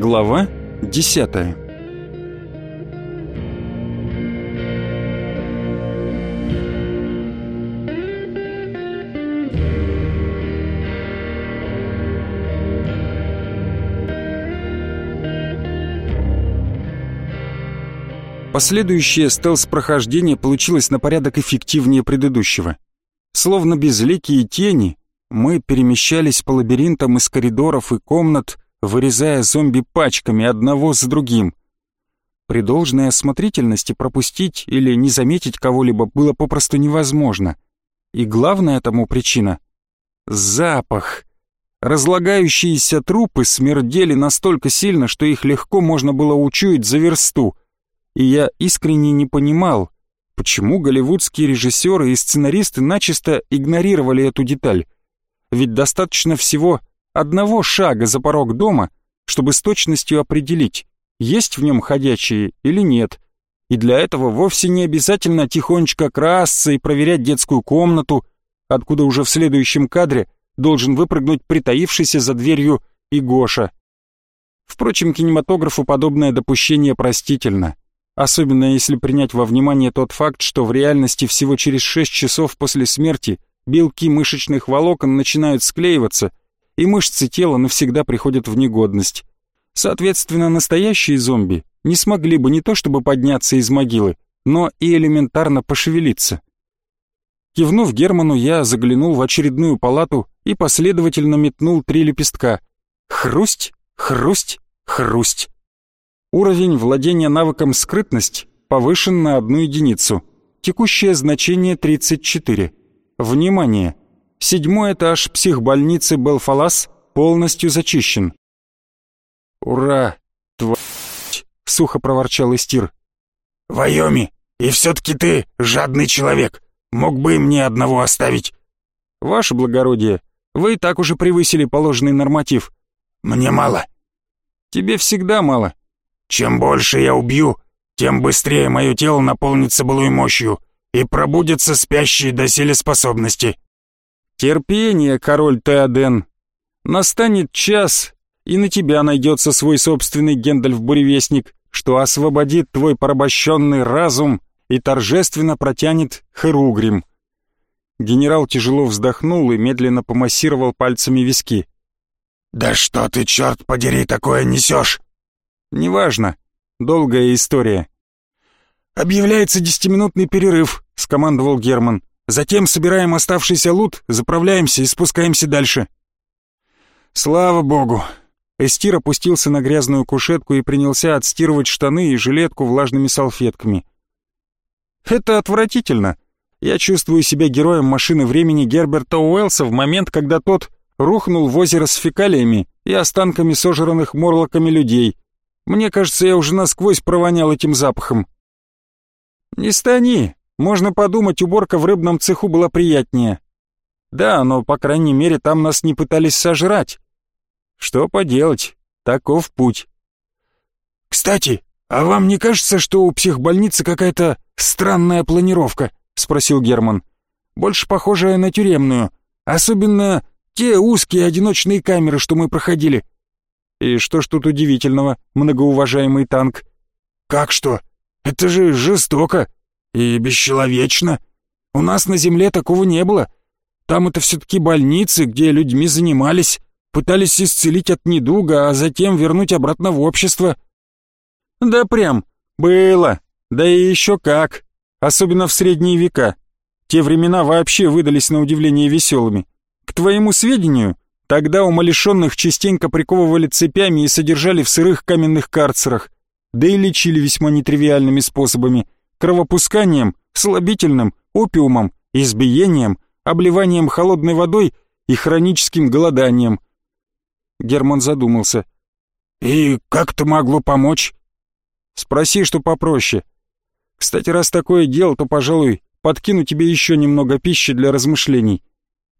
Глава 10 Последующее стелс-прохождение получилось на порядок эффективнее предыдущего. Словно безликие тени, мы перемещались по лабиринтам из коридоров и комнат, вырезая зомби пачками одного за другим. При должной осмотрительности пропустить или не заметить кого-либо было попросту невозможно. И главная тому причина — запах. Разлагающиеся трупы смердели настолько сильно, что их легко можно было учуять за версту. И я искренне не понимал, почему голливудские режиссеры и сценаристы начисто игнорировали эту деталь. Ведь достаточно всего одного шага за порог дома, чтобы с точностью определить, есть в нем ходячие или нет. И для этого вовсе не обязательно тихонечко красться и проверять детскую комнату, откуда уже в следующем кадре должен выпрыгнуть притаившийся за дверью Игоша. Впрочем, кинематографу подобное допущение простительно, особенно если принять во внимание тот факт, что в реальности всего через 6 часов после смерти белки мышечных волокон начинают склеиваться, и мышцы тела навсегда приходят в негодность. Соответственно, настоящие зомби не смогли бы не то чтобы подняться из могилы, но и элементарно пошевелиться. Кивнув Герману, я заглянул в очередную палату и последовательно метнул три лепестка. Хрусть, хрусть, хрусть. Уровень владения навыком скрытность повышен на одну единицу. Текущее значение 34. Внимание! Седьмой этаж психбольницы Белфалас полностью зачищен. «Ура! Твать!» — сухо проворчал Истир. «Вайоми, и все-таки ты жадный человек. Мог бы и мне одного оставить». «Ваше благородие, вы и так уже превысили положенный норматив». «Мне мало». «Тебе всегда мало». «Чем больше я убью, тем быстрее мое тело наполнится былой мощью и пробудятся спящие доселе способности». Терпение, король Теоден. Настанет час, и на тебя найдется свой собственный Гендальф-буревестник, что освободит твой порабощенный разум и торжественно протянет Херугрим. Генерал тяжело вздохнул и медленно помассировал пальцами виски. «Да что ты, черт подери, такое несешь?» «Неважно. Долгая история». «Объявляется десятиминутный перерыв», — скомандовал Герман. Затем собираем оставшийся лут, заправляемся и спускаемся дальше. Слава богу. Эстир опустился на грязную кушетку и принялся отстирывать штаны и жилетку влажными салфетками. Это отвратительно. Я чувствую себя героем машины времени Герберта Уэллса в момент, когда тот рухнул в озеро с фекалиями и останками сожранных морлоками людей. Мне кажется, я уже насквозь провонял этим запахом. «Не стани, можно подумать, уборка в рыбном цеху была приятнее. Да, но, по крайней мере, там нас не пытались сожрать. Что поделать, таков путь. «Кстати, а вам не кажется, что у психбольницы какая-то странная планировка?» — спросил Герман. «Больше похожая на тюремную. Особенно те узкие одиночные камеры, что мы проходили». «И что ж тут удивительного, многоуважаемый танк?» «Как что? Это же жестоко!» И бесчеловечно. У нас на земле такого не было. Там это все-таки больницы, где людьми занимались, пытались исцелить от недуга, а затем вернуть обратно в общество. Да прям, было. Да и еще как. Особенно в средние века. Те времена вообще выдались на удивление веселыми. К твоему сведению, тогда умалишенных частенько приковывали цепями и содержали в сырых каменных карцерах, да и лечили весьма нетривиальными способами – кровопусканием, слабительным, опиумом, избиением, обливанием холодной водой и хроническим голоданием. Герман задумался. «И как это могло помочь?» «Спроси, что попроще. Кстати, раз такое дело, то, пожалуй, подкину тебе еще немного пищи для размышлений.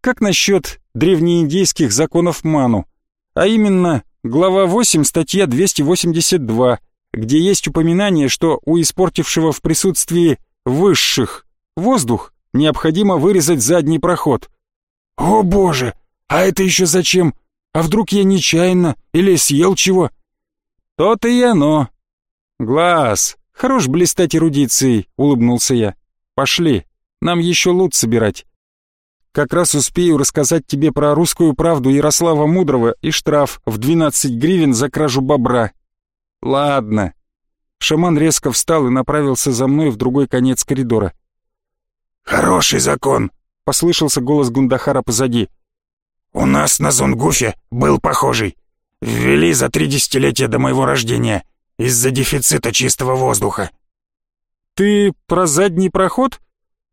Как насчет древнеиндейских законов Ману? А именно, глава 8, статья 282, где есть упоминание, что у испортившего в присутствии высших воздух необходимо вырезать задний проход. «О боже! А это еще зачем? А вдруг я нечаянно или съел чего?» То-то и оно. Глаз, хорош блистать эрудицией, улыбнулся я. Пошли, нам еще лут собирать. Как раз успею рассказать тебе про русскую правду Ярослава Мудрого и штраф в 12 гривен за кражу бобра. Ладно. Шаман резко встал и направился за мной в другой конец коридора. «Хороший закон», — послышался голос Гундахара позади. «У нас на Зунгуфе был похожий. Ввели за три десятилетия до моего рождения из-за дефицита чистого воздуха». «Ты про задний проход?»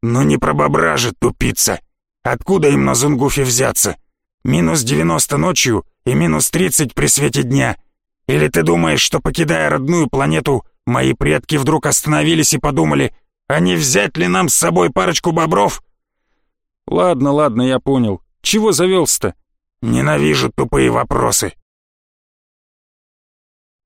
«Ну не про бобра же, тупица. Откуда им на Зунгуфе взяться? Минус девяносто ночью и минус тридцать при свете дня. Или ты думаешь, что, покидая родную планету, мои предки вдруг остановились и подумали, а не взять ли нам с собой парочку бобров?» «Ладно, ладно, я понял. Чего завелся-то?» «Ненавижу тупые вопросы».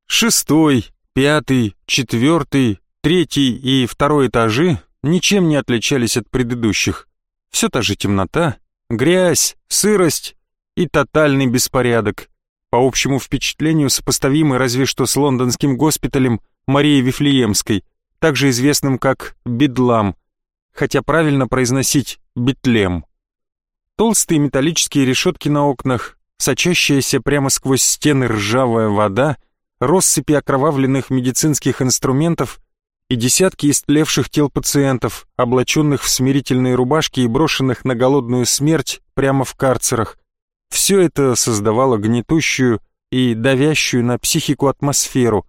Шестой, пятый, четвертый, третий и второй этажи ничем не отличались от предыдущих. Все та же темнота, грязь, сырость и тотальный беспорядок. По общему впечатлению сопоставимый разве что с лондонским госпиталем Марии Вифлеемской, также известным как Бедлам, хотя правильно произносить Бетлем. Толстые металлические решетки на окнах, сочащаяся прямо сквозь стены ржавая вода, россыпи окровавленных медицинских инструментов и десятки истлевших тел пациентов, облаченных в смирительные рубашки и брошенных на голодную смерть прямо в карцерах. Все это создавало гнетущую и давящую на психику атмосферу.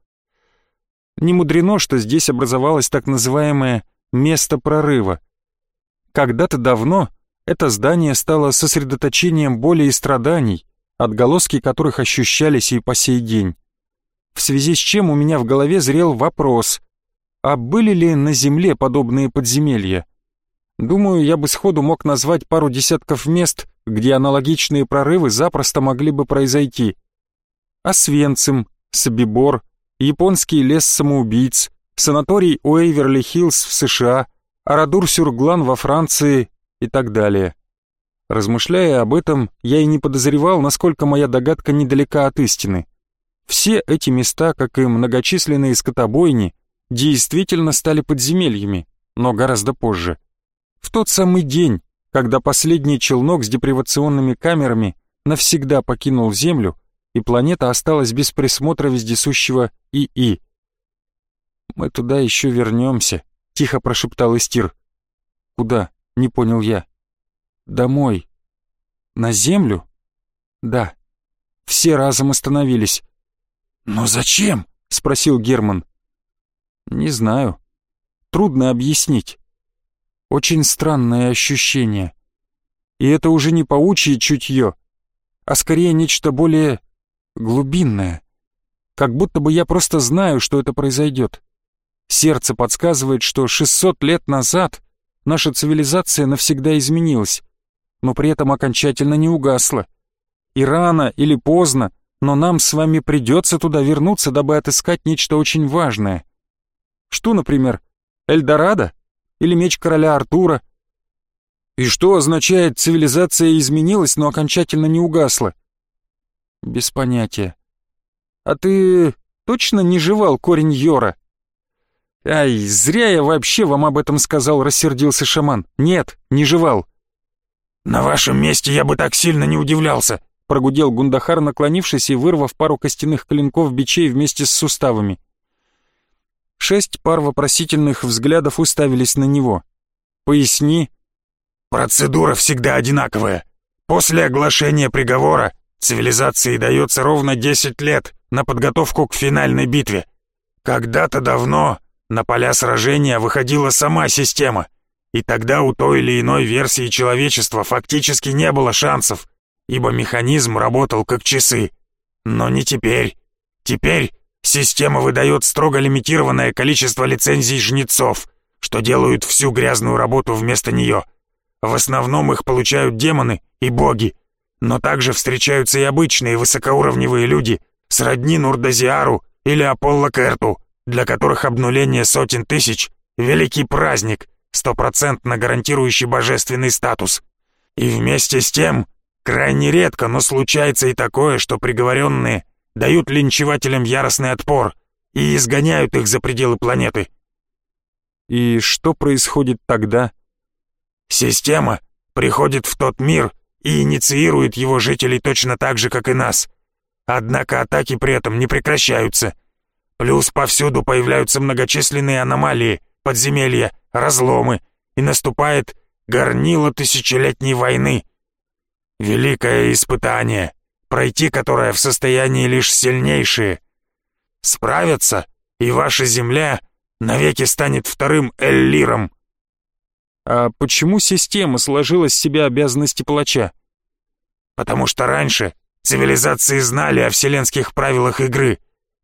Не мудрено, что здесь образовалось так называемое «место прорыва». Когда-то давно это здание стало сосредоточением боли и страданий, отголоски которых ощущались и по сей день. В связи с чем у меня в голове зрел вопрос, а были ли на Земле подобные подземелья? Думаю, я бы сходу мог назвать пару десятков мест, где аналогичные прорывы запросто могли бы произойти. Освенцим, Собибор, японский лес самоубийц, санаторий Уэйверли-Хиллз в США, Арадур-Сюрглан во Франции и так далее. Размышляя об этом, я и не подозревал, насколько моя догадка недалека от истины. Все эти места, как и многочисленные скотобойни, действительно стали подземельями, но гораздо позже. В тот самый день, когда последний челнок с депривационными камерами навсегда покинул Землю, и планета осталась без присмотра вездесущего ИИ. «Мы туда еще вернемся», — тихо прошептал Истир. «Куда?» — не понял я. «Домой». «На Землю?» «Да». Все разом остановились. «Но зачем?» — спросил Герман. Не знаю. Трудно объяснить. Очень странное ощущение. И это уже не паучье чутье, а скорее нечто более глубинное. Как будто бы я просто знаю, что это произойдет. Сердце подсказывает, что 600 лет назад наша цивилизация навсегда изменилась, но при этом окончательно не угасла. И рано или поздно, но нам с вами придется туда вернуться, дабы отыскать нечто очень важное — что, например, Эльдорадо? Или меч короля Артура? И что означает «цивилизация изменилась, но окончательно не угасла»? Без понятия. А ты точно не жевал корень Йора? Ай, зря я вообще вам об этом сказал, рассердился шаман. Нет, не жевал. На вашем месте я бы так сильно не удивлялся, прогудел Гундахар, наклонившись и вырвав пару костяных клинков бичей вместе с суставами. Шесть пар вопросительных взглядов уставились на него. «Поясни». «Процедура всегда одинаковая. После оглашения приговора цивилизации дается ровно 10 лет на подготовку к финальной битве. Когда-то давно на поля сражения выходила сама система, и тогда у той или иной версии человечества фактически не было шансов, ибо механизм работал как часы. Но не теперь. Теперь Система выдает строго лимитированное количество лицензий жнецов, что делают всю грязную работу вместо нее. В основном их получают демоны и боги, но также встречаются и обычные высокоуровневые люди, сродни Нурдазиару или Аполло Керту, для которых обнуление сотен тысяч — великий праздник, стопроцентно гарантирующий божественный статус. И вместе с тем, крайне редко, но случается и такое, что приговоренные дают линчевателям яростный отпор и изгоняют их за пределы планеты. И что происходит тогда? Система приходит в тот мир и инициирует его жителей точно так же, как и нас. Однако атаки при этом не прекращаются. Плюс повсюду появляются многочисленные аномалии, подземелья, разломы, и наступает горнило тысячелетней войны. Великое испытание, пройти которое в состоянии лишь сильнейшие. Справятся, и ваша земля навеки станет вторым Эллиром. А почему система сложила с себя обязанности палача? Потому что раньше цивилизации знали о вселенских правилах игры,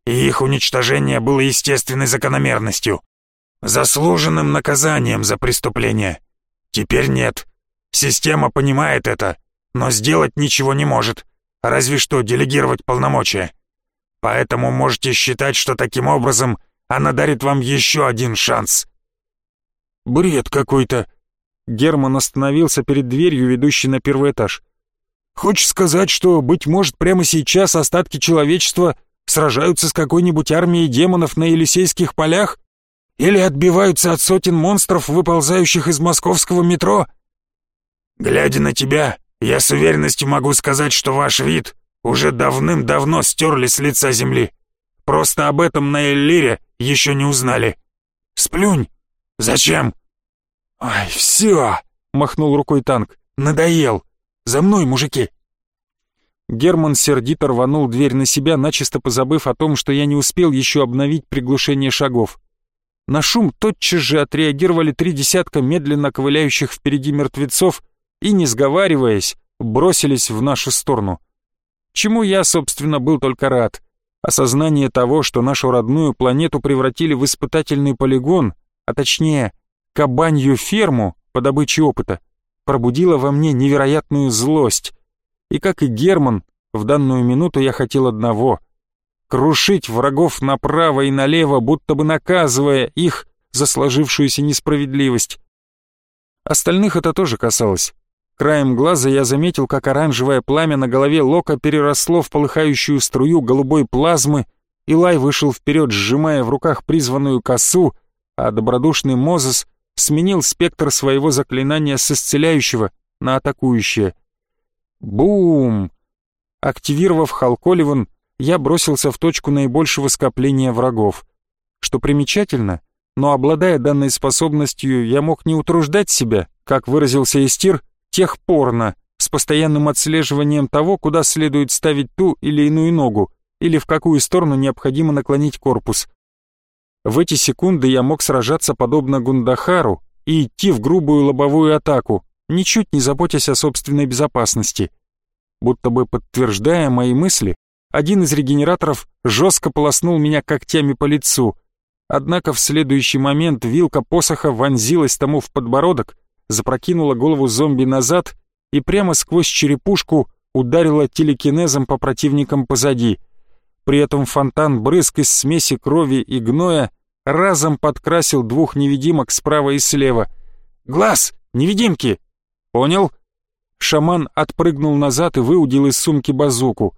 и их уничтожение было естественной закономерностью, заслуженным наказанием за преступление. Теперь нет. Система понимает это, но сделать ничего не может, разве что делегировать полномочия. Поэтому можете считать, что таким образом она дарит вам еще один шанс. Бред какой-то. Герман остановился перед дверью, ведущей на первый этаж. Хочешь сказать, что, быть может, прямо сейчас остатки человечества сражаются с какой-нибудь армией демонов на Елисейских полях? Или отбиваются от сотен монстров, выползающих из московского метро? Глядя на тебя, я с уверенностью могу сказать, что ваш вид уже давным-давно стерли с лица земли. Просто об этом на Эллире еще не узнали. Сплюнь. Зачем? Ай, все, махнул рукой танк. Надоел. За мной, мужики. Герман сердито рванул дверь на себя, начисто позабыв о том, что я не успел еще обновить приглушение шагов. На шум тотчас же отреагировали три десятка медленно ковыляющих впереди мертвецов и, не сговариваясь, бросились в нашу сторону. Чему я, собственно, был только рад. Осознание того, что нашу родную планету превратили в испытательный полигон, а точнее, кабанью ферму по добыче опыта, пробудило во мне невероятную злость. И как и Герман, в данную минуту я хотел одного — крушить врагов направо и налево, будто бы наказывая их за сложившуюся несправедливость. Остальных это тоже касалось. Краем глаза я заметил, как оранжевое пламя на голове Лока переросло в полыхающую струю голубой плазмы, и Лай вышел вперед, сжимая в руках призванную косу, а добродушный Мозес сменил спектр своего заклинания с исцеляющего на атакующее. Бум! Активировав Халколиван, я бросился в точку наибольшего скопления врагов. Что примечательно, но обладая данной способностью, я мог не утруждать себя, как выразился Истир, техпорно, с постоянным отслеживанием того, куда следует ставить ту или иную ногу, или в какую сторону необходимо наклонить корпус. В эти секунды я мог сражаться подобно Гундахару и идти в грубую лобовую атаку, ничуть не заботясь о собственной безопасности. Будто бы подтверждая мои мысли, один из регенераторов жестко полоснул меня когтями по лицу, однако в следующий момент вилка посоха вонзилась тому в подбородок, запрокинула голову зомби назад и прямо сквозь черепушку ударила телекинезом по противникам позади. При этом фонтан брызг из смеси крови и гноя разом подкрасил двух невидимок справа и слева. «Глаз! Невидимки!» «Понял?» Шаман отпрыгнул назад и выудил из сумки базуку.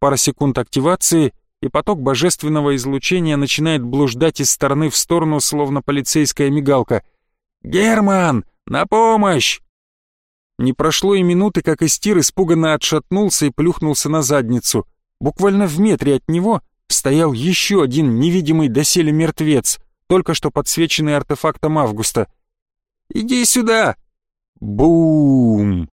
Пара секунд активации, и поток божественного излучения начинает блуждать из стороны в сторону, словно полицейская мигалка. «Герман! «На помощь!» Не прошло и минуты, как Истир испуганно отшатнулся и плюхнулся на задницу. Буквально в метре от него стоял еще один невидимый доселе мертвец, только что подсвеченный артефактом Августа. «Иди сюда!» Бум!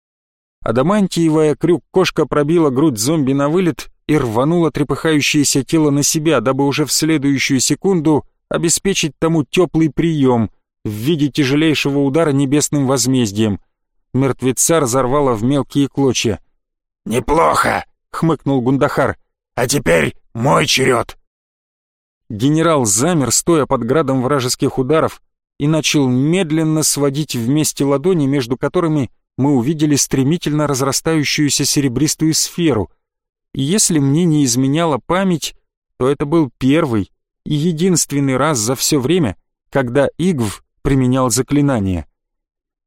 Адамантиевая крюк-кошка пробила грудь зомби на вылет и рванула трепыхающееся тело на себя, дабы уже в следующую секунду обеспечить тому теплый прием — в виде тяжелейшего удара небесным возмездием. Мертвеца разорвало в мелкие клочья. «Неплохо!» — хмыкнул Гундахар. «А теперь мой черед!» Генерал замер, стоя под градом вражеских ударов, и начал медленно сводить вместе ладони, между которыми мы увидели стремительно разрастающуюся серебристую сферу. И если мне не изменяла память, то это был первый и единственный раз за все время, когда Игв применял заклинание.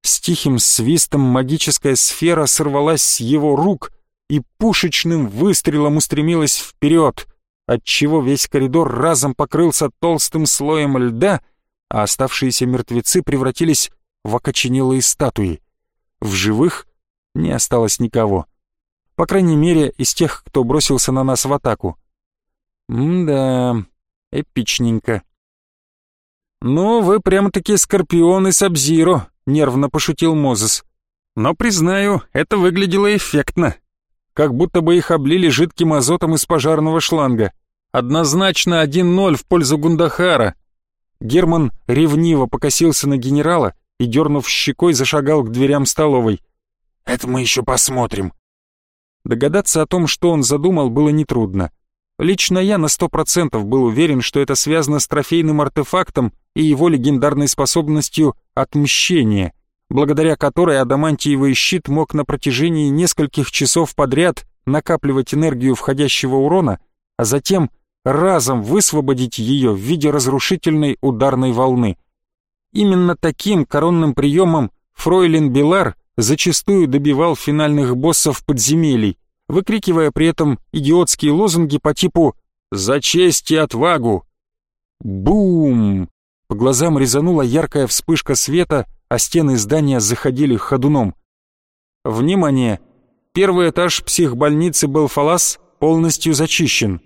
С тихим свистом магическая сфера сорвалась с его рук и пушечным выстрелом устремилась вперед, отчего весь коридор разом покрылся толстым слоем льда, а оставшиеся мертвецы превратились в окоченелые статуи. В живых не осталось никого. По крайней мере, из тех, кто бросился на нас в атаку. М-да, эпичненько. «Ну, вы прямо-таки скорпионы Сабзиро», — нервно пошутил Мозес. «Но, признаю, это выглядело эффектно. Как будто бы их облили жидким азотом из пожарного шланга. Однозначно 1-0 в пользу Гундахара». Герман ревниво покосился на генерала и, дернув щекой, зашагал к дверям столовой. «Это мы еще посмотрим». Догадаться о том, что он задумал, было нетрудно. Лично я на сто процентов был уверен, что это связано с трофейным артефактом и его легендарной способностью отмщения, благодаря которой адамантиевый щит мог на протяжении нескольких часов подряд накапливать энергию входящего урона, а затем разом высвободить ее в виде разрушительной ударной волны. Именно таким коронным приемом Фройлен Белар зачастую добивал финальных боссов подземелий, выкрикивая при этом идиотские лозунги по типу «За честь и отвагу!» Бум! По глазам резанула яркая вспышка света, а стены здания заходили ходуном. Внимание! Первый этаж психбольницы Белфалас полностью зачищен.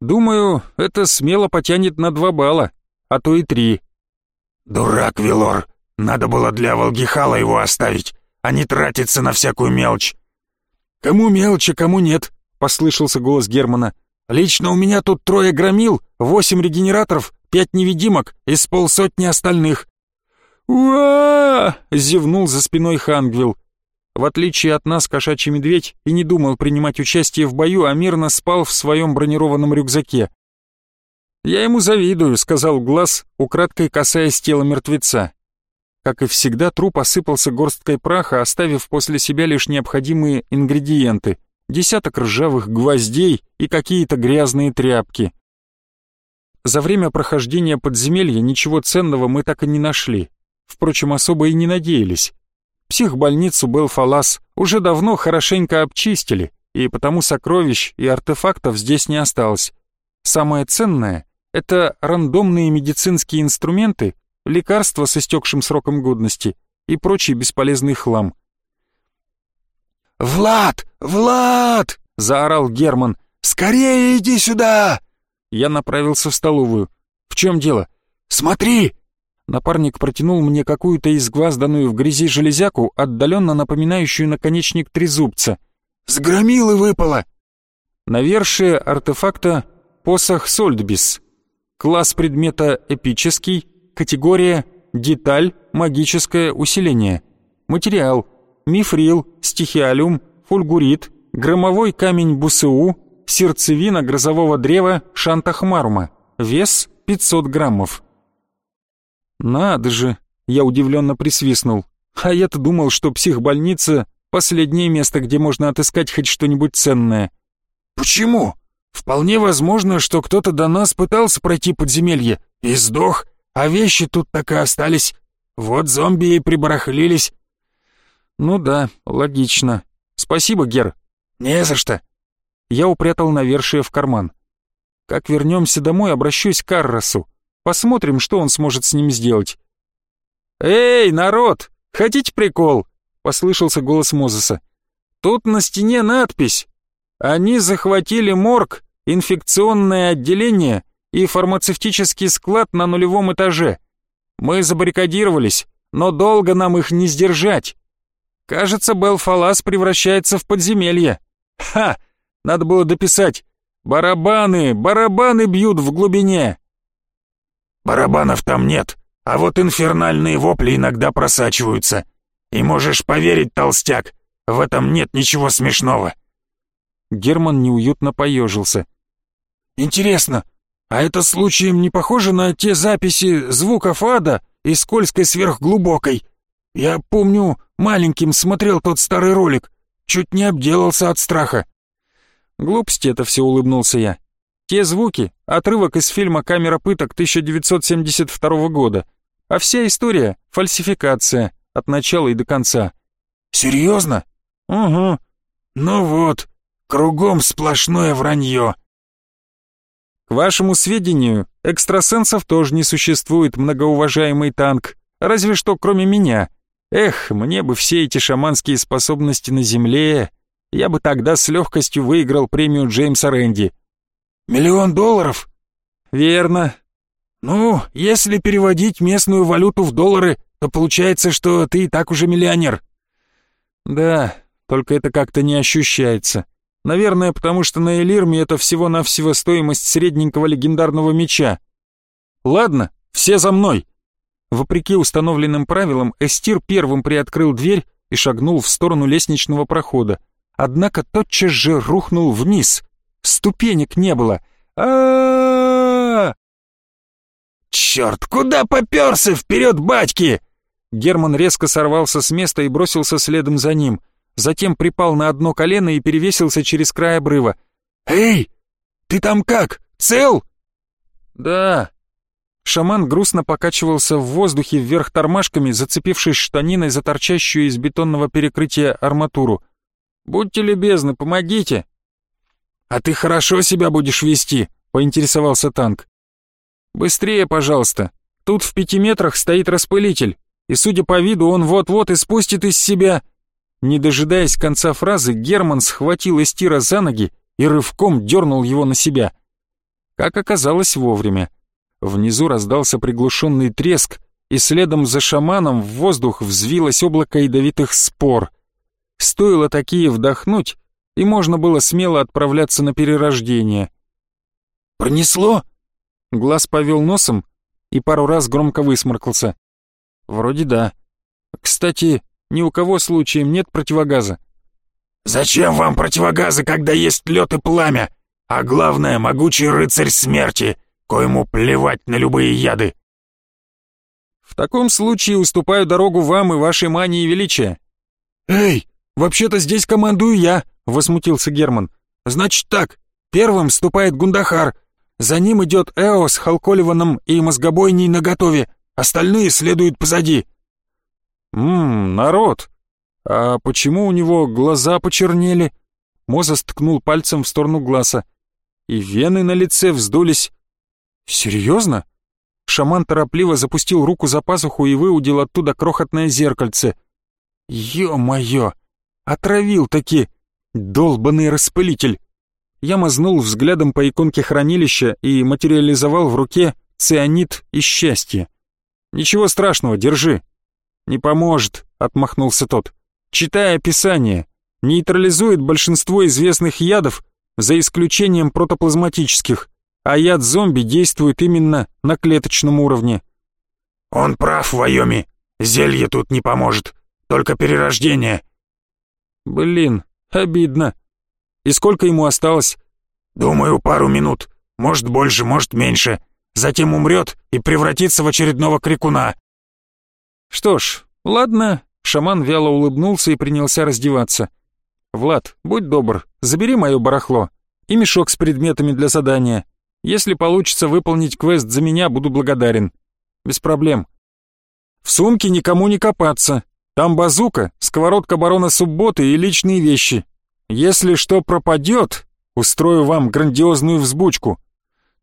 Думаю, это смело потянет на два балла, а то и три. «Дурак, Вилор! Надо было для Волгихала его оставить, а не тратиться на всякую мелочь!» «Кому мелочи, кому нет», — послышался голос Германа. «Лично у меня тут трое громил, восемь регенераторов, пять невидимок и с полсотни остальных». «Уа!» — зевнул за спиной Хангвилл. В отличие от нас, кошачий медведь и не думал принимать участие в бою, а мирно спал в своем бронированном рюкзаке. «Я ему завидую», — сказал Глаз, украдкой касаясь тела мертвеца. Как и всегда, труп осыпался горсткой праха, оставив после себя лишь необходимые ингредиенты — десяток ржавых гвоздей и какие-то грязные тряпки. За время прохождения подземелья ничего ценного мы так и не нашли. Впрочем, особо и не надеялись. Психбольницу Белфалас уже давно хорошенько обчистили, и потому сокровищ и артефактов здесь не осталось. Самое ценное — это рандомные медицинские инструменты лекарства с истекшим сроком годности и прочий бесполезный хлам. «Влад! Влад!» — заорал Герман. «Скорее иди сюда!» Я направился в столовую. «В чем дело?» «Смотри!» Напарник протянул мне какую-то изгвазданную в грязи железяку, отдаленно напоминающую наконечник трезубца. «С громилы выпало!» Навершие артефакта посох Сольдбис. Класс предмета эпический, Категория «Деталь. Магическое усиление». Материал «Мифрил. Стихиалюм. Фульгурит. Громовой камень Бусыу. Сердцевина грозового древа Шантахмарума. Вес 500 граммов». «Надо же!» — я удивленно присвистнул. «А я-то думал, что психбольница — последнее место, где можно отыскать хоть что-нибудь ценное». «Почему? Вполне возможно, что кто-то до нас пытался пройти подземелье и сдох, а вещи тут так и остались. Вот зомби и прибарахлились». «Ну да, логично. Спасибо, Гер». «Не за что». Я упрятал навершие в карман. Как вернемся домой, обращусь к Арросу. Посмотрим, что он сможет с ним сделать. «Эй, народ, хотите прикол?» — послышался голос Мозеса. «Тут на стене надпись. Они захватили морг, инфекционное отделение и фармацевтический склад на нулевом этаже. Мы забаррикадировались, но долго нам их не сдержать. Кажется, Белфалас превращается в подземелье. Ха! Надо было дописать. Барабаны, барабаны бьют в глубине. Барабанов там нет, а вот инфернальные вопли иногда просачиваются. И можешь поверить, толстяк, в этом нет ничего смешного. Герман неуютно поежился. Интересно, а это случаем не похоже на те записи звуков ада и скользкой сверхглубокой? Я помню, маленьким смотрел тот старый ролик, чуть не обделался от страха. Глупости это все, улыбнулся я. Те звуки — отрывок из фильма «Камера пыток» 1972 года, а вся история — фальсификация от начала и до конца. Серьезно? Угу. Ну вот, кругом сплошное вранье. К вашему сведению, экстрасенсов тоже не существует, многоуважаемый танк, разве что кроме меня. Эх, мне бы все эти шаманские способности на земле, я бы тогда с легкостью выиграл премию Джеймса Рэнди. Миллион долларов? Верно. Ну, если переводить местную валюту в доллары, то получается, что ты и так уже миллионер. Да, только это как-то не ощущается. Наверное, потому что на Элирме это всего-навсего стоимость средненького легендарного меча. Ладно, все за мной. Вопреки установленным правилам, Эстир первым приоткрыл дверь и шагнул в сторону лестничного прохода. Однако тотчас же рухнул вниз. Ступенек не было. а «Черт, куда попёрся? Вперед, батьки!» Герман резко сорвался с места и бросился следом за ним — затем припал на одно колено и перевесился через край обрыва. «Эй, ты там как, цел?» «Да». Шаман грустно покачивался в воздухе вверх тормашками, зацепившись штаниной за торчащую из бетонного перекрытия арматуру. «Будьте любезны, помогите!» «А ты хорошо себя будешь вести?» — поинтересовался танк. «Быстрее, пожалуйста. Тут в пяти метрах стоит распылитель, и, судя по виду, он вот-вот испустит из себя...» Не дожидаясь конца фразы, Герман схватил Эстира за ноги и рывком дернул его на себя. Как оказалось вовремя. Внизу раздался приглушенный треск, и следом за шаманом в воздух взвилось облако ядовитых спор. Стоило такие вдохнуть, и можно было смело отправляться на перерождение. «Пронесло?» Глаз повел носом и пару раз громко высморкался. «Вроде да. Кстати, ни у кого случаем нет противогаза. «Зачем вам противогазы, когда есть лед и пламя? А главное, могучий рыцарь смерти, коему плевать на любые яды!» «В таком случае уступаю дорогу вам и вашей мании величия». «Эй, вообще-то здесь командую я», — возмутился Герман. «Значит так, первым вступает Гундахар, за ним идет Эо с Халколиваном и мозгобойней наготове, остальные следуют позади». «Ммм, народ! А почему у него глаза почернели?» Мозес ткнул пальцем в сторону глаза. И вены на лице вздулись. «Серьезно?» Шаман торопливо запустил руку за пазуху и выудил оттуда крохотное зеркальце. «Ё-моё! Отравил-таки! Долбанный распылитель!» Я мазнул взглядом по иконке хранилища и материализовал в руке цианид и счастье. «Ничего страшного, держи, «Не поможет», — отмахнулся тот. «Читай описание. Нейтрализует большинство известных ядов, за исключением протоплазматических, а яд зомби действует именно на клеточном уровне». «Он прав, Вайоми. Зелье тут не поможет. Только перерождение». «Блин, обидно. И сколько ему осталось?» «Думаю, пару минут. Может, больше, может, меньше. Затем умрет и превратится в очередного крикуна». Что ж, ладно, шаман вяло улыбнулся и принялся раздеваться. Влад, будь добр, забери мое барахло и мешок с предметами для задания. Если получится выполнить квест за меня, буду благодарен. Без проблем. В сумке никому не копаться. Там базука, сковородка барона Субботы и личные вещи. Если что пропадет, устрою вам грандиозную взбучку.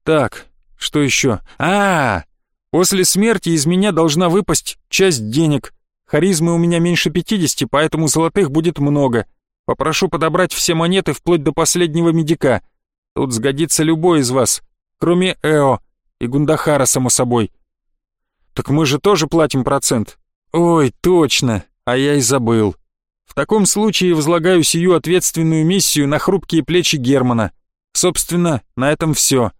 Так, что еще? А, -а, -а После смерти из меня должна выпасть часть денег. Харизмы у меня меньше 50, поэтому золотых будет много. Попрошу подобрать все монеты вплоть до последнего медика. Тут сгодится любой из вас, кроме Эо и Гундахара, само собой. Так мы же тоже платим процент. Ой, точно, а я и забыл. В таком случае возлагаю сию ответственную миссию на хрупкие плечи Германа. Собственно, на этом все.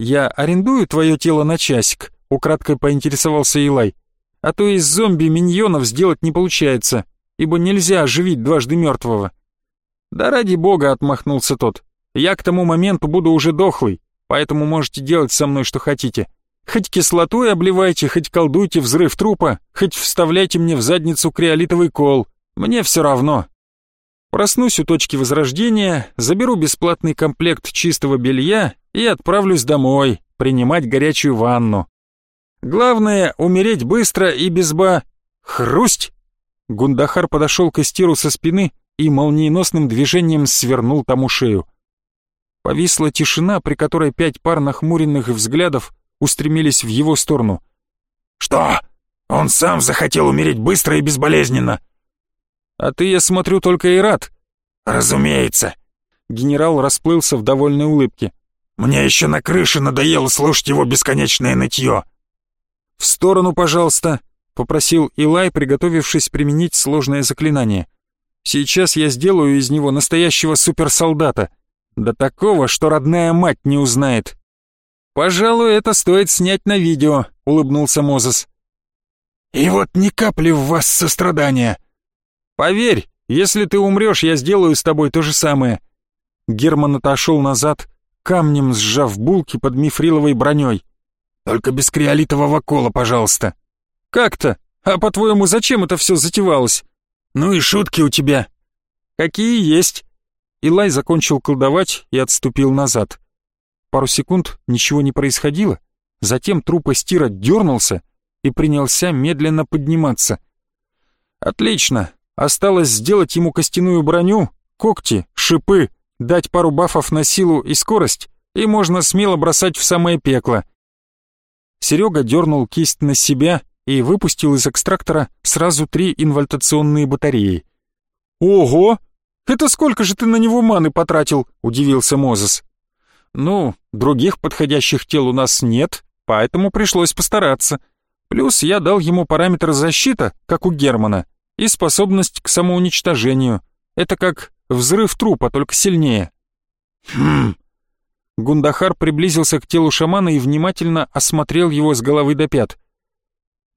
«Я арендую твое тело на часик», — украдкой поинтересовался Илай. «А то из зомби-миньонов сделать не получается, ибо нельзя оживить дважды мертвого». «Да ради бога», — отмахнулся тот. «Я к тому моменту буду уже дохлый, поэтому можете делать со мной что хотите. Хоть кислотой обливайте, хоть колдуйте взрыв трупа, хоть вставляйте мне в задницу криолитовый кол. Мне все равно». Проснусь у точки возрождения, заберу бесплатный комплект чистого белья и отправлюсь домой, принимать горячую ванну. Главное — умереть быстро и без ба... Хрусть! Гундахар подошел к Истиру со спины и молниеносным движением свернул тому шею. Повисла тишина, при которой пять пар нахмуренных взглядов устремились в его сторону. «Что? Он сам захотел умереть быстро и безболезненно!» «А ты, я смотрю, только и рад!» «Разумеется!» Генерал расплылся в довольной улыбке. «Мне еще на крыше надоело слушать его бесконечное нытье!» «В сторону, пожалуйста!» — попросил Илай, приготовившись применить сложное заклинание. «Сейчас я сделаю из него настоящего суперсолдата. Да такого, что родная мать не узнает!» «Пожалуй, это стоит снять на видео», — улыбнулся Мозес. «И вот ни капли в вас сострадания!» «Поверь, если ты умрешь, я сделаю с тобой то же самое». Герман отошел назад, камнем сжав булки под мифриловой броней. «Только без криолитового кола, пожалуйста». «Как-то? А по-твоему, зачем это все затевалось?» «Ну и шутки у тебя». «Какие есть». Илай закончил колдовать и отступил назад. Пару секунд ничего не происходило, затем труп Эстира дернулся и принялся медленно подниматься. «Отлично, осталось сделать ему костяную броню, когти, шипы, дать пару бафов на силу и скорость, и можно смело бросать в самое пекло». Серега дернул кисть на себя и выпустил из экстрактора сразу три инвольтационные батареи. «Ого! Это сколько же ты на него маны потратил?» — удивился Мозес. Ну, других подходящих тел у нас нет, поэтому пришлось постараться. Плюс я дал ему параметр защита, как у Германа, и способность к самоуничтожению. Это как взрыв трупа, только сильнее. Хм. Гундахар приблизился к телу шамана и внимательно осмотрел его с головы до пят.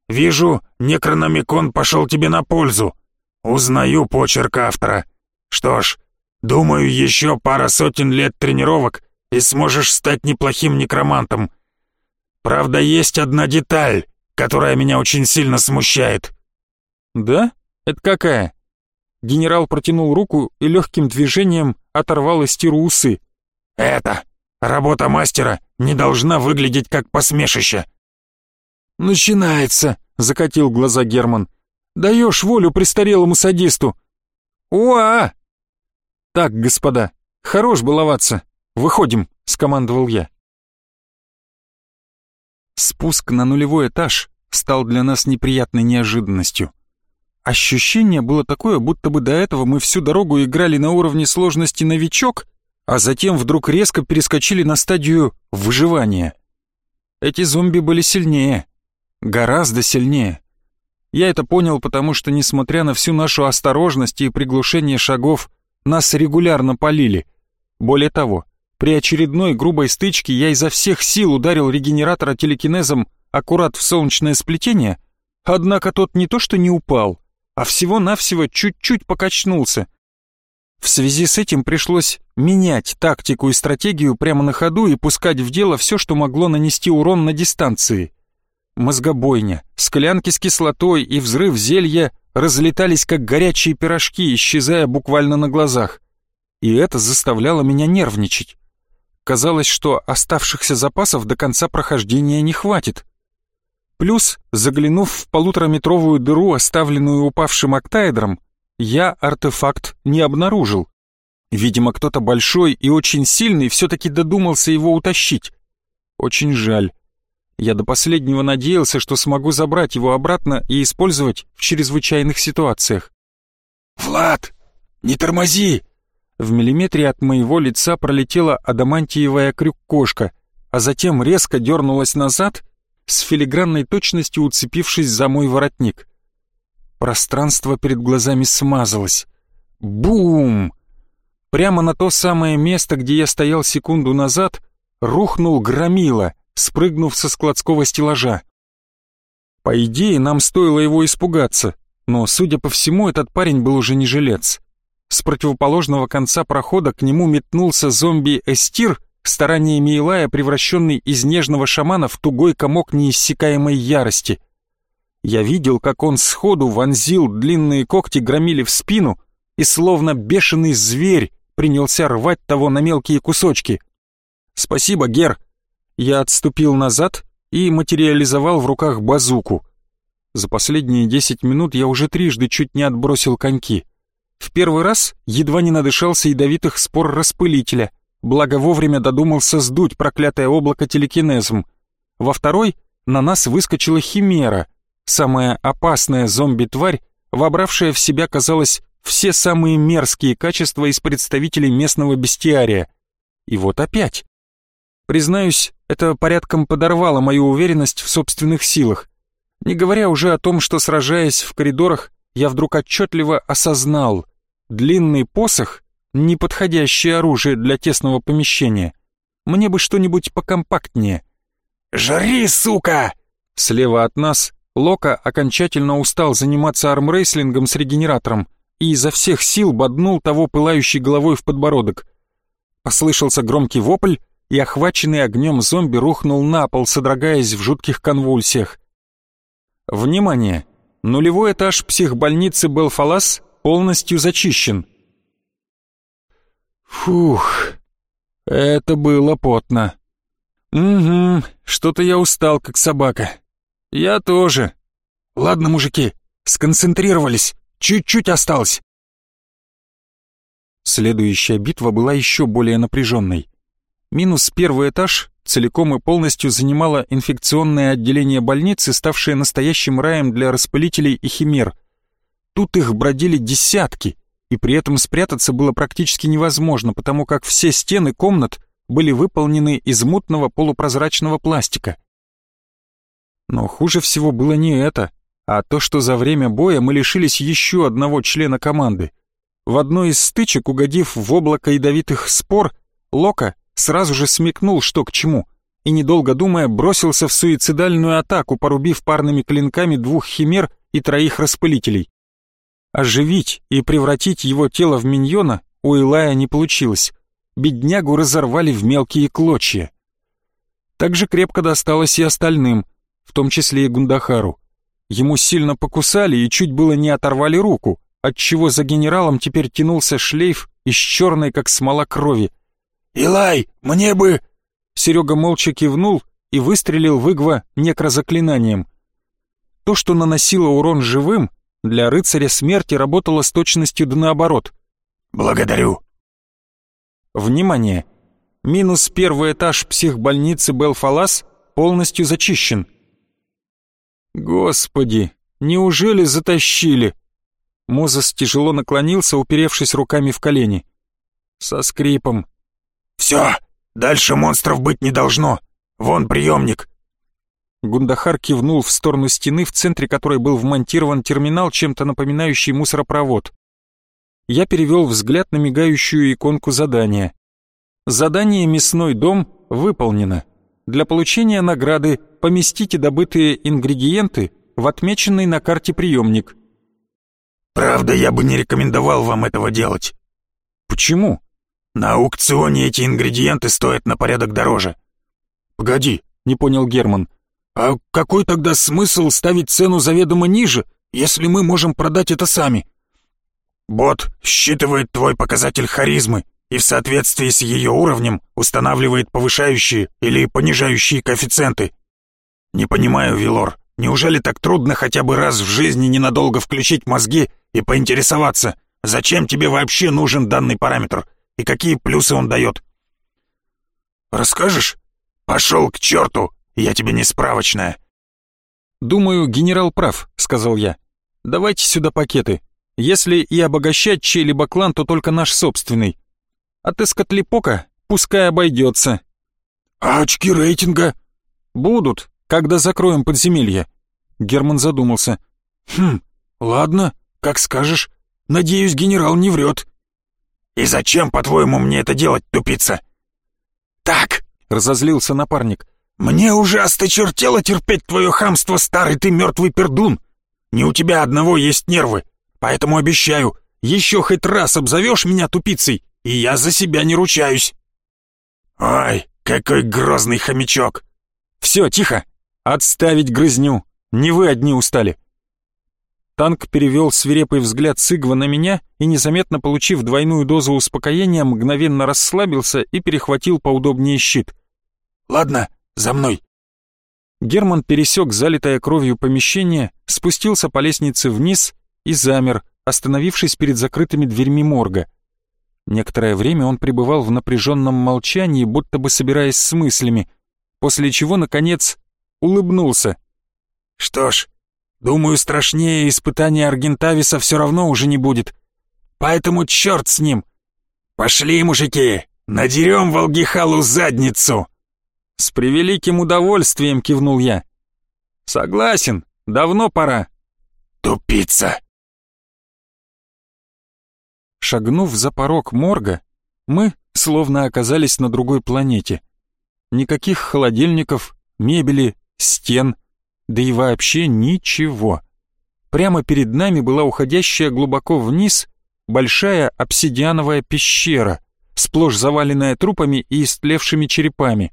«Вижу, некрономикон пошел тебе на пользу. Узнаю почерк автора. Что ж, думаю, еще пара сотен лет тренировок, и сможешь стать неплохим некромантом. Правда, есть одна деталь, которая меня очень сильно смущает». «Да? Это какая?» Генерал протянул руку и легким движением оторвал из тиру усы. «Это! Работа мастера не должна выглядеть как посмешище!» «Начинается!» — закатил глаза Герман. «Даешь волю престарелому садисту!» «Уа!» «Так, господа, хорош баловаться. «Выходим», — скомандовал я. Спуск на нулевой этаж стал для нас неприятной неожиданностью. Ощущение было такое, будто бы до этого мы всю дорогу играли на уровне сложности «новичок», а затем вдруг резко перескочили на стадию выживания. Эти зомби были сильнее, гораздо сильнее. Я это понял, потому что, несмотря на всю нашу осторожность и приглушение шагов, нас регулярно полили. Более того, при очередной грубой стычке я изо всех сил ударил регенератора телекинезом аккурат в солнечное сплетение, однако тот не то что не упал, а всего-навсего чуть-чуть покачнулся. В связи с этим пришлось менять тактику и стратегию прямо на ходу и пускать в дело все, что могло нанести урон на дистанции. Мозгобойня, склянки с кислотой и взрыв зелья разлетались как горячие пирожки, исчезая буквально на глазах. И это заставляло меня нервничать. Казалось, что оставшихся запасов до конца прохождения не хватит. Плюс, заглянув в полутораметровую дыру, оставленную упавшим октаэдром, я артефакт не обнаружил. Видимо, кто-то большой и очень сильный все-таки додумался его утащить. Очень жаль. Я до последнего надеялся, что смогу забрать его обратно и использовать в чрезвычайных ситуациях. «Влад, не тормози!» В миллиметре от моего лица пролетела адамантиевая крюк-кошка, а затем резко дернулась назад, с филигранной точностью уцепившись за мой воротник. Пространство перед глазами смазалось. Бум! Прямо на то самое место, где я стоял секунду назад, рухнул громила, спрыгнув со складского стеллажа. По идее, нам стоило его испугаться, но, судя по всему, этот парень был уже не жилец. С противоположного конца прохода к нему метнулся зомби-эстир, стараниями Илая превращенный из нежного шамана в тугой комок неиссякаемой ярости. Я видел, как он сходу вонзил длинные когти громили в спину и словно бешеный зверь принялся рвать того на мелкие кусочки. «Спасибо, Гер!» Я отступил назад и материализовал в руках базуку. За последние десять минут я уже трижды чуть не отбросил коньки. В первый раз едва не надышался ядовитых спор распылителя, благо вовремя додумался сдуть проклятое облако телекинезом. Во второй на нас выскочила химера, самая опасная зомби-тварь, вобравшая в себя, казалось, все самые мерзкие качества из представителей местного бестиария. И вот опять. Признаюсь, это порядком подорвало мою уверенность в собственных силах. Не говоря уже о том, что, сражаясь в коридорах, я вдруг отчетливо осознал, длинный посох — неподходящее оружие для тесного помещения. Мне бы что-нибудь покомпактнее. «Жри, сука!» Слева от нас Лока окончательно устал заниматься армрейслингом с регенератором и изо всех сил боднул того пылающей головой в подбородок. Послышался громкий вопль, и охваченный огнем зомби рухнул на пол, содрогаясь в жутких конвульсиях. Внимание! Нулевой этаж психбольницы Белфалас полностью зачищен. Фух, это было потно. Угу, что-то я устал, как собака. Я тоже. Ладно, мужики, сконцентрировались, чуть-чуть осталось. Следующая битва была еще более напряженной. Минус первый этаж целиком и полностью занимало инфекционное отделение больницы, ставшее настоящим раем для распылителей и химер. Тут их бродили десятки, и при этом спрятаться было практически невозможно, потому как все стены комнат были выполнены из мутного полупрозрачного пластика. Но хуже всего было не это, а то, что за время боя мы лишились еще одного члена команды. В одной из стычек, угодив в облако ядовитых спор, Лока сразу же смекнул, что к чему, и, недолго думая, бросился в суицидальную атаку, порубив парными клинками двух химер и троих распылителей. Оживить и превратить его тело в миньона у Илая не получилось. Беднягу разорвали в мелкие клочья. Так же крепко досталось и остальным, в том числе и Гундахару. Ему сильно покусали и чуть было не оторвали руку, отчего за генералом теперь тянулся шлейф из черной, как смола крови, «Илай, мне бы...» Серега молча кивнул и выстрелил в Игва некрозаклинанием. То, что наносило урон живым, для рыцаря смерти работало с точностью да наоборот. «Благодарю». Внимание! Минус первый этаж психбольницы Белфалас полностью зачищен. Господи, неужели затащили? Мозес тяжело наклонился, уперевшись руками в колени. Со скрипом, «Все, дальше монстров быть не должно. Вон приемник». Гундахар кивнул в сторону стены, в центре которой был вмонтирован терминал, чем-то напоминающий мусоропровод. Я перевел взгляд на мигающую иконку задания. Задание «Мясной дом» выполнено. Для получения награды поместите добытые ингредиенты в отмеченный на карте приемник. «Правда, я бы не рекомендовал вам этого делать». «Почему?» На аукционе эти ингредиенты стоят на порядок дороже. Погоди, не понял Герман. А какой тогда смысл ставить цену заведомо ниже, если мы можем продать это сами? Бот считывает твой показатель харизмы и в соответствии с ее уровнем устанавливает повышающие или понижающие коэффициенты. Не понимаю, Вилор, неужели так трудно хотя бы раз в жизни ненадолго включить мозги и поинтересоваться, зачем тебе вообще нужен данный параметр? и какие плюсы он дает. Расскажешь? Пошел к черту, я тебе не справочная. Думаю, генерал прав, сказал я. Давайте сюда пакеты. Если и обогащать чей-либо клан, то только наш собственный. От Эскотлипока пускай обойдется. А очки рейтинга? Будут, когда закроем подземелье. Герман задумался. Хм, ладно, как скажешь. Надеюсь, генерал не врет. «И зачем, по-твоему, мне это делать, тупица?» «Так», — разозлился напарник, — «мне уже осточертело терпеть твое хамство, старый ты мертвый пердун. Не у тебя одного есть нервы, поэтому обещаю, еще хоть раз обзовешь меня тупицей, и я за себя не ручаюсь». «Ой, какой грозный хомячок!» «Все, тихо! Отставить грызню! Не вы одни устали!» Танк перевел свирепый взгляд Сыгва на меня и, незаметно получив двойную дозу успокоения, мгновенно расслабился и перехватил поудобнее щит. «Ладно, за мной». Герман пересек залитое кровью помещение, спустился по лестнице вниз и замер, остановившись перед закрытыми дверьми морга. Некоторое время он пребывал в напряженном молчании, будто бы собираясь с мыслями, после чего, наконец, улыбнулся. «Что ж, думаю, страшнее испытания Аргентависа все равно уже не будет. Поэтому черт с ним! Пошли, мужики, надерем Волгихалу задницу!» «С превеликим удовольствием!» — кивнул я. «Согласен, давно пора». «Тупица!» Шагнув за порог морга, мы словно оказались на другой планете. Никаких холодильников, мебели, стен, да и вообще ничего. Прямо перед нами была уходящая глубоко вниз большая обсидиановая пещера, сплошь заваленная трупами и истлевшими черепами.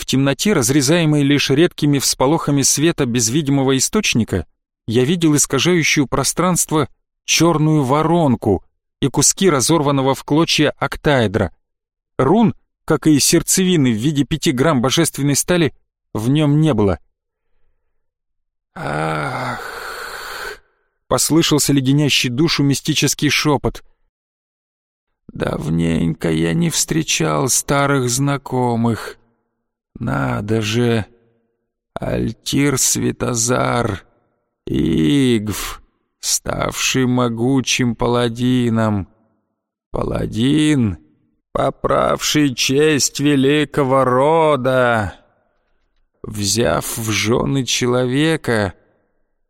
В темноте, разрезаемой лишь редкими всполохами света без видимого источника, я видел искажающую пространство черную воронку и куски разорванного в клочья октаэдра. Рун, как и сердцевины в виде пяти грамм божественной стали, в нем не было. «Ах!» — послышался леденящий душу мистический шепот. «Давненько я не встречал старых знакомых. Надо же! Альтир Светозар, Игв, ставший могучим паладином. Паладин, поправший честь великого рода, взяв в жены человека,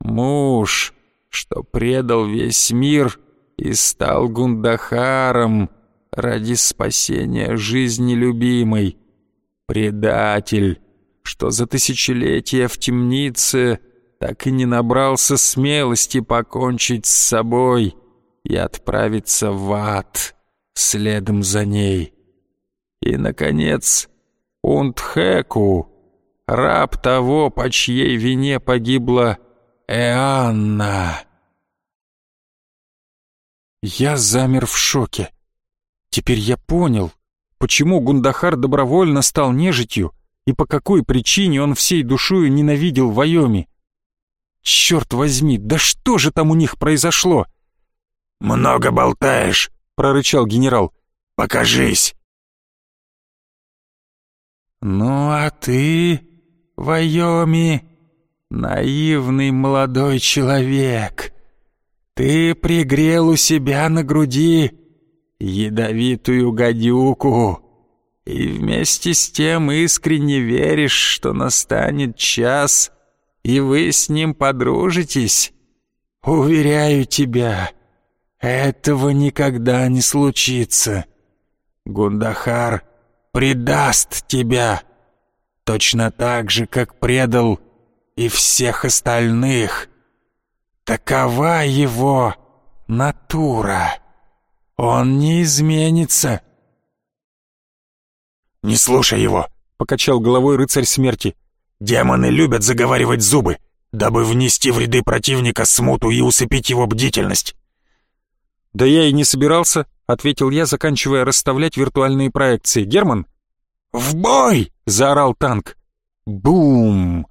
муж, что предал весь мир и стал Гундахаром ради спасения жизни любимой, предатель, что за тысячелетия в темнице так и не набрался смелости покончить с собой и отправиться в ад следом за ней. И, наконец, Унтхеку, раб того, по чьей вине погибла Эанна. Я замер в шоке. Теперь я понял, почему Гундахар добровольно стал нежитью и по какой причине он всей душою ненавидел Вайоми. Черт возьми, да что же там у них произошло? «Много болтаешь», — прорычал генерал. «Покажись». «Ну а ты...» Вайоми, наивный молодой человек, ты пригрел у себя на груди ядовитую гадюку и вместе с тем искренне веришь, что настанет час, и вы с ним подружитесь. Уверяю тебя, этого никогда не случится. Гундахар предаст тебя» точно так же, как предал и всех остальных. Такова его натура. Он не изменится. «Не слушай его», — покачал головой рыцарь смерти. «Демоны любят заговаривать зубы, дабы внести в ряды противника смуту и усыпить его бдительность». «Да я и не собирался», — ответил я, заканчивая расставлять виртуальные проекции. «Герман, «В бой!» — заорал танк. Бум!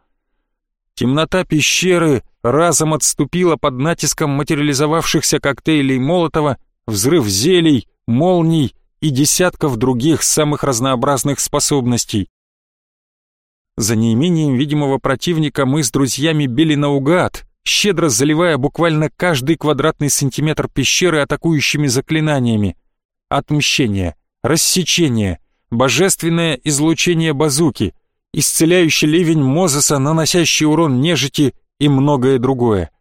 Темнота пещеры разом отступила под натиском материализовавшихся коктейлей Молотова, взрыв зелий, молний и десятков других самых разнообразных способностей. За неимением видимого противника мы с друзьями били наугад, щедро заливая буквально каждый квадратный сантиметр пещеры атакующими заклинаниями. Отмщение, рассечение — божественное излучение базуки, исцеляющий ливень Мозеса, наносящий урон нежити и многое другое.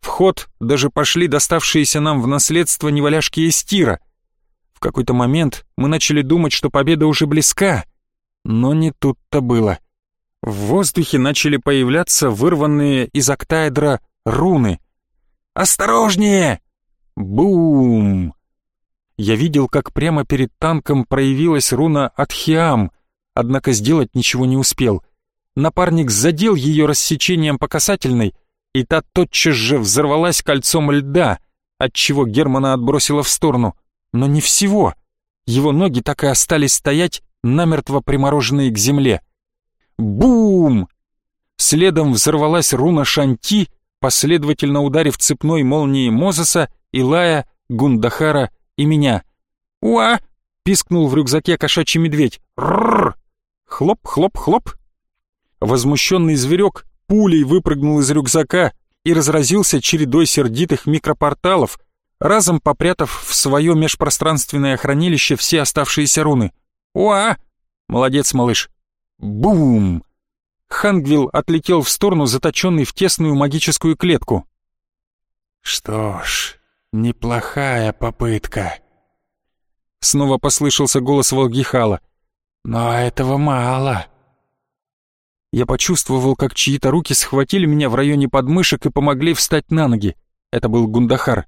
В ход даже пошли доставшиеся нам в наследство неваляшки Эстира. В какой-то момент мы начали думать, что победа уже близка, но не тут-то было. В воздухе начали появляться вырванные из октаэдра руны. «Осторожнее!» Бум! я видел, как прямо перед танком проявилась руна Атхиам, однако сделать ничего не успел. Напарник задел ее рассечением по касательной, и та тотчас же взорвалась кольцом льда, отчего Германа отбросило в сторону. Но не всего. Его ноги так и остались стоять, намертво примороженные к земле. Бум! Следом взорвалась руна Шанти, последовательно ударив цепной молнией Мозеса, Илая, Гундахара и меня. «Уа!» — пискнул в рюкзаке кошачий медведь. «Рррр!» Хлоп, хлоп, хлоп. Возмущенный зверек пулей выпрыгнул из рюкзака и разразился чередой сердитых микропорталов, разом попрятав в свое межпространственное хранилище все оставшиеся руны. «Уа!» «Молодец, малыш!» «Бум!» Хангвилл отлетел в сторону, заточенный в тесную магическую клетку. «Что ж, неплохая попытка». Снова послышался голос Волгихала. «Но этого мало». Я почувствовал, как чьи-то руки схватили меня в районе подмышек и помогли встать на ноги. Это был Гундахар.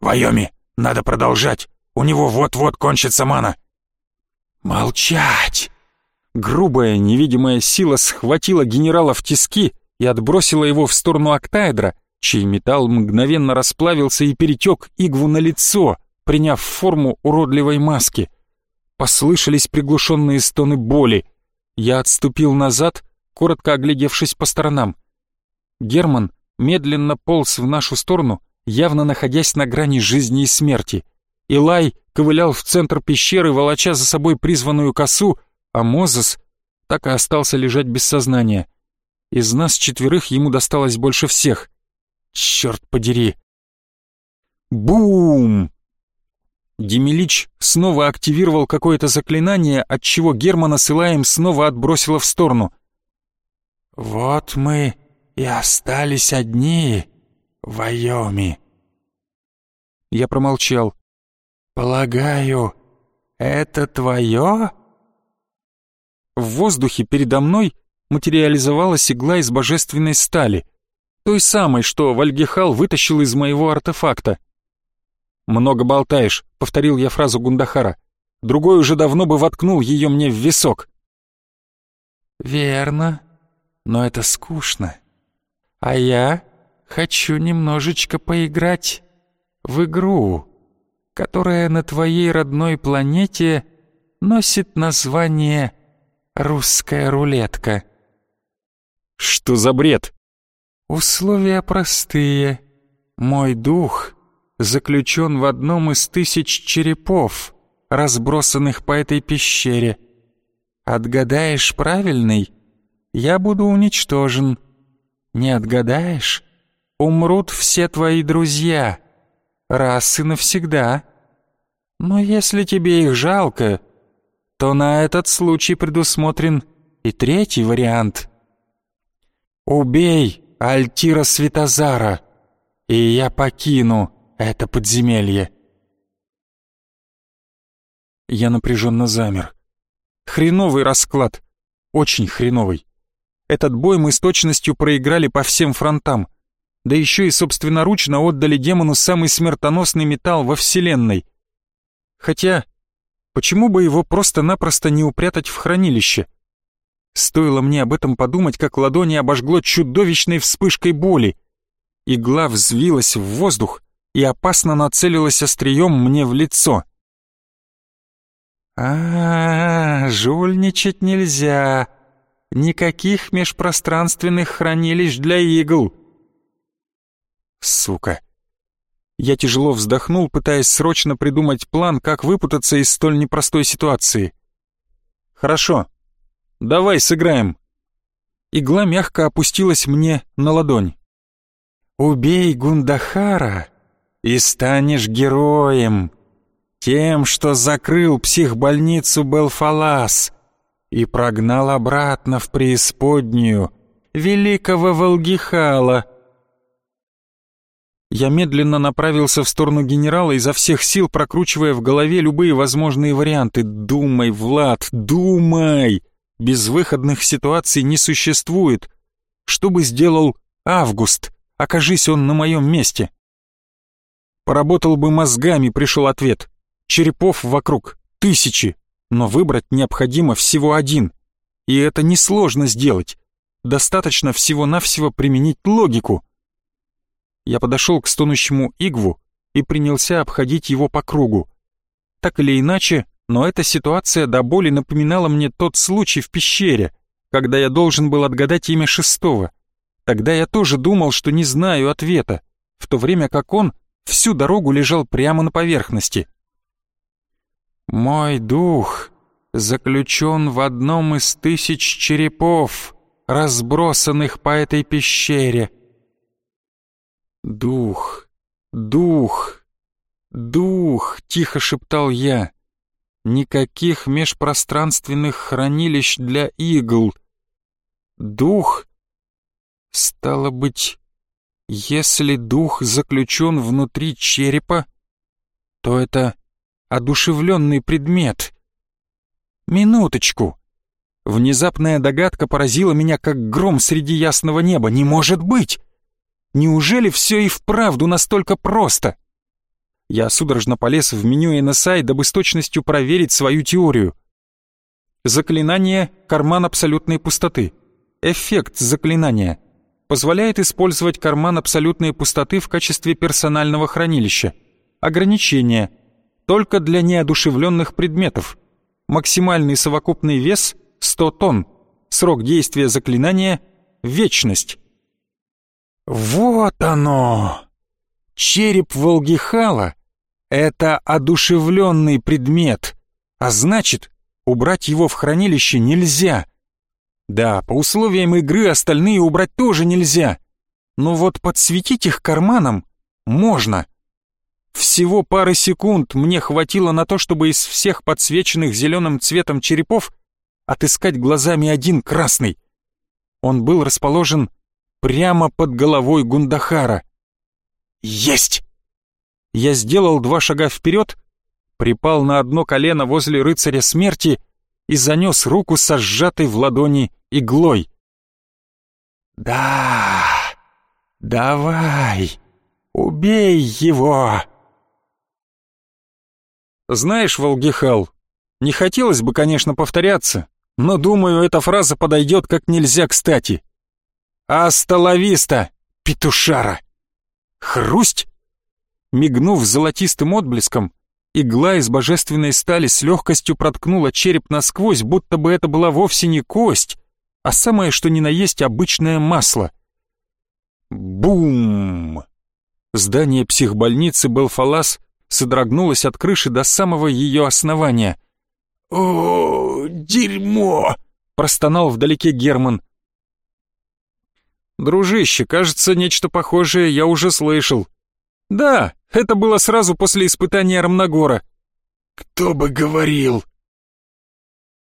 «Вайоми, надо продолжать. У него вот-вот кончится мана». «Молчать!» Грубая, невидимая сила схватила генерала в тиски и отбросила его в сторону октаэдра, чей металл мгновенно расплавился и перетек игву на лицо, приняв форму уродливой маски. Послышались приглушенные стоны боли. Я отступил назад, коротко оглядевшись по сторонам. Герман медленно полз в нашу сторону, явно находясь на грани жизни и смерти. Илай ковылял в центр пещеры, волоча за собой призванную косу, а Мозес так и остался лежать без сознания. Из нас четверых ему досталось больше всех. Черт подери. Бум! Демилич снова активировал какое-то заклинание, от чего Германа с Илаем снова отбросило в сторону. «Вот мы и остались одни, Вайоми». Я промолчал. «Полагаю, это твое?» В воздухе передо мной материализовалась игла из божественной стали, той самой, что Вальгихал вытащил из моего артефакта. «Много болтаешь», — повторил я фразу Гундахара. «Другой уже давно бы воткнул ее мне в висок». «Верно, но это скучно. А я хочу немножечко поиграть в игру, которая на твоей родной планете носит название русская рулетка. Что за бред? Условия простые. Мой дух заключен в одном из тысяч черепов, разбросанных по этой пещере. Отгадаешь правильный, я буду уничтожен. Не отгадаешь, умрут все твои друзья, раз и навсегда. Но если тебе их жалко, то на этот случай предусмотрен и третий вариант. «Убей Альтира Светозара, и я покину это подземелье». Я напряженно замер. Хреновый расклад, очень хреновый. Этот бой мы с точностью проиграли по всем фронтам, да еще и собственноручно отдали демону самый смертоносный металл во Вселенной. Хотя Почему бы его просто-напросто не упрятать в хранилище? Стоило мне об этом подумать, как ладони обожгло чудовищной вспышкой боли. Игла взвилась в воздух и опасно нацелилась острием мне в лицо. а, -а, -а жульничать нельзя. Никаких межпространственных хранилищ для игл. Сука. Я тяжело вздохнул, пытаясь срочно придумать план, как выпутаться из столь непростой ситуации. «Хорошо. Давай сыграем». Игла мягко опустилась мне на ладонь. «Убей Гундахара и станешь героем, тем, что закрыл психбольницу Белфалас и прогнал обратно в преисподнюю великого Волгихала, я медленно направился в сторону генерала, изо всех сил прокручивая в голове любые возможные варианты. «Думай, Влад, думай! Безвыходных ситуаций не существует. Что бы сделал Август, окажись он на моем месте?» Поработал бы мозгами, пришел ответ. Черепов вокруг тысячи, но выбрать необходимо всего один. И это несложно сделать. Достаточно всего-навсего применить логику я подошел к стонущему Игву и принялся обходить его по кругу. Так или иначе, но эта ситуация до боли напоминала мне тот случай в пещере, когда я должен был отгадать имя шестого. Тогда я тоже думал, что не знаю ответа, в то время как он всю дорогу лежал прямо на поверхности. «Мой дух заключен в одном из тысяч черепов, разбросанных по этой пещере. Дух, дух, дух!» — тихо шептал я. «Никаких межпространственных хранилищ для игл. Дух? Стало быть, если дух заключен внутри черепа, то это одушевленный предмет. Минуточку. Внезапная догадка поразила меня, как гром среди ясного неба. Не может быть! Неужели все и вправду настолько просто? Я судорожно полез в меню NSI, дабы с точностью проверить свою теорию. Заклинание «Карман абсолютной пустоты». Эффект заклинания. Позволяет использовать карман абсолютной пустоты в качестве персонального хранилища. Ограничение только для неодушевленных предметов. Максимальный совокупный вес — 100 тонн. Срок действия заклинания — вечность. Вот оно! Череп Волгихала — это одушевленный предмет, а значит, убрать его в хранилище нельзя. Да, по условиям игры остальные убрать тоже нельзя, но вот подсветить их карманом можно. Всего пары секунд мне хватило на то, чтобы из всех подсвеченных зеленым цветом черепов отыскать глазами один красный. Он был расположен прямо под головой Гундахара. «Есть!» Я сделал два шага вперед, припал на одно колено возле рыцаря смерти и занес руку со сжатой в ладони иглой. «Да, давай, убей его!» Знаешь, Волгихал, не хотелось бы, конечно, повторяться, но думаю, эта фраза подойдет как нельзя кстати. «Асталависта, петушара!» Хрусть! Мигнув золотистым отблеском, игла из божественной стали с легкостью проткнула череп насквозь, будто бы это была вовсе не кость, а самое что ни на есть обычное масло. Бум! Здание психбольницы Белфалас содрогнулась от крыши до самого ее основания. «О, дерьмо!» — простонал вдалеке Герман. «Дружище, кажется, нечто похожее я уже слышал. Да, это было сразу после испытания Рамнагора». «Кто бы говорил!»